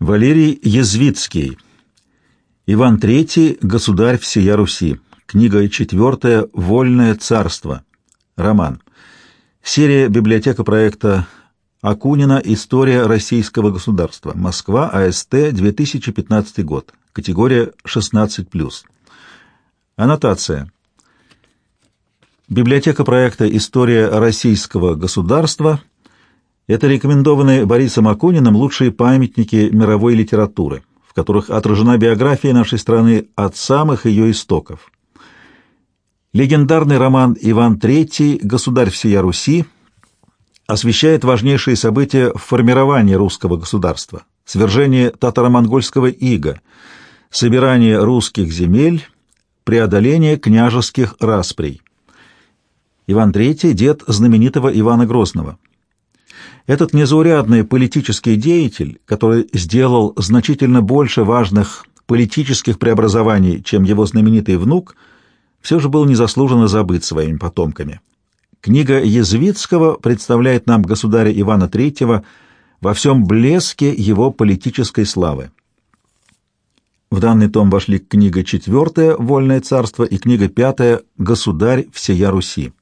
Валерий Язвицкий. Иван III. Государь всея Руси. Книга четвертая. Вольное царство. Роман. Серия библиотека проекта Акунина «История российского государства». Москва, АСТ, 2015 год. Категория 16+. Аннотация. Библиотека проекта «История российского государства» — это рекомендованные Борисом Акуниным лучшие памятники мировой литературы, в которых отражена биография нашей страны от самых ее истоков. Легендарный роман «Иван III. Государь всея Руси» освещает важнейшие события в формировании русского государства, свержение татаро-монгольского ига, собирание русских земель, преодоление княжеских расприй. Иван III – дед знаменитого Ивана Грозного. Этот незаурядный политический деятель, который сделал значительно больше важных политических преобразований, чем его знаменитый внук, все же был незаслуженно забыт своими потомками. Книга Язвицкого представляет нам государя Ивана III во всем блеске его политической славы. В данный том вошли книга четвертая «Вольное царство» и книга пятая «Государь всея Руси».